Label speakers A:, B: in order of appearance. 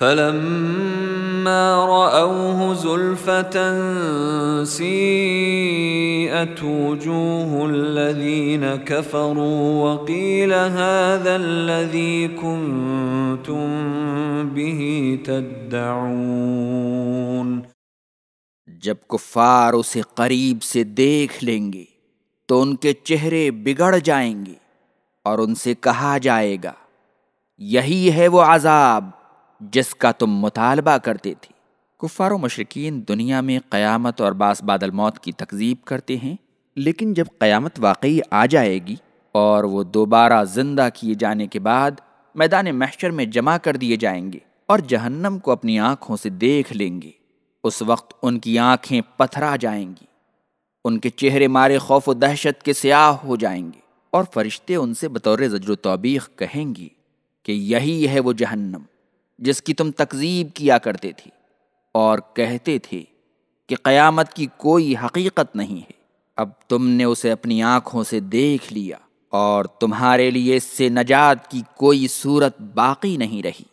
A: فلما رأوه زلفة سيئت وجوه الذين كفروا وقيل هذا الذي كنتم به تدعون
B: جب کفار اسے قریب سے دیکھ لیں گے تو ان کے چہرے بگڑ جائیں گے اور ان سے کہا جائے گا، یہی ہے وہ عذاب جس کا تم مطالبہ کرتے تھے۔ کفار و مشرقین دنیا میں قیامت اور باس بادل موت کی تکذیب کرتے ہیں، لیکن جب قیامت واقعی آ جائے گی اور وہ دوبارہ زندہ کیے جانے کے بعد میدان محشر میں جمع کر دیے جائیں گے اور جہنم کو اپنی آنکھوں سے دیکھ لیں گے، اس وقت ان کی آنکھیں پتھرا جائیں گی، ان کے چہرے مارے خوف و دہشت کے سیاہ ہو جائیں گے اور فرشتے ان سے بطور زجر و توبیخ کہیں گے کہ یہی ہے وہ جہنم۔ جس کی تم تکذیب کیا کرتے تھے اور کہتے تھے کہ قیامت کی کوئی حقیقت نہیں ہے۔ اب تم نے اسے اپنی آنکھوں سے دیکھ لیا اور تمہارے لیے اس سے نجات کی کوئی صورت باقی نہیں رہی۔